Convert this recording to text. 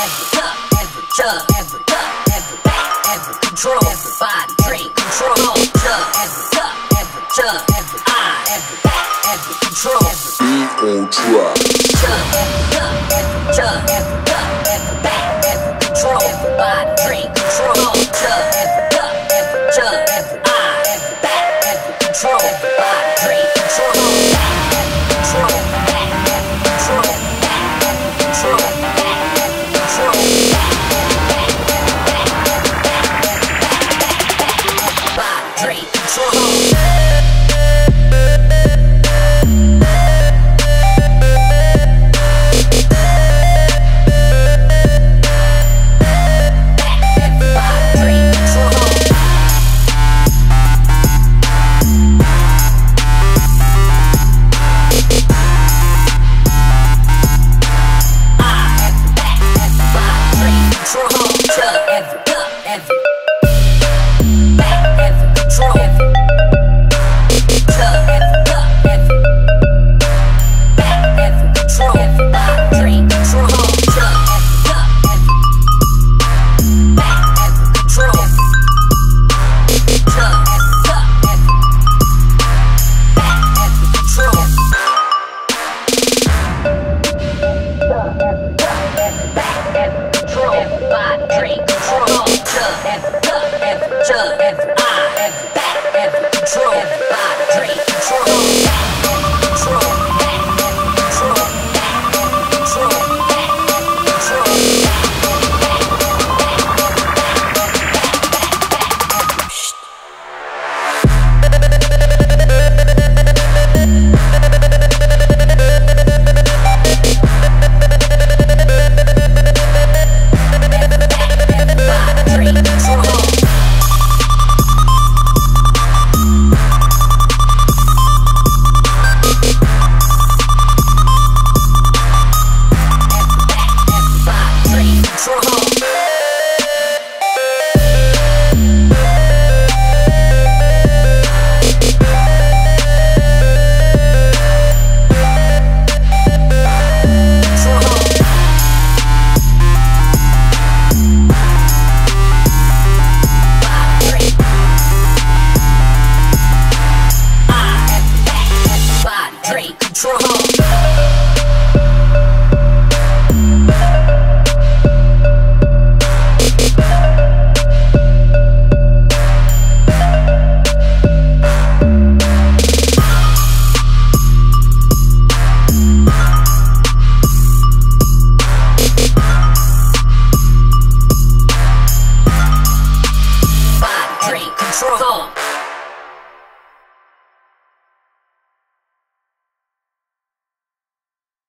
every cup, every jug, every cup, every back, every control, every body, drink, control, jug, every cup, every jug, every eye, every back, every control, every beat or trap. break, drunk, up, and up, and. trouble.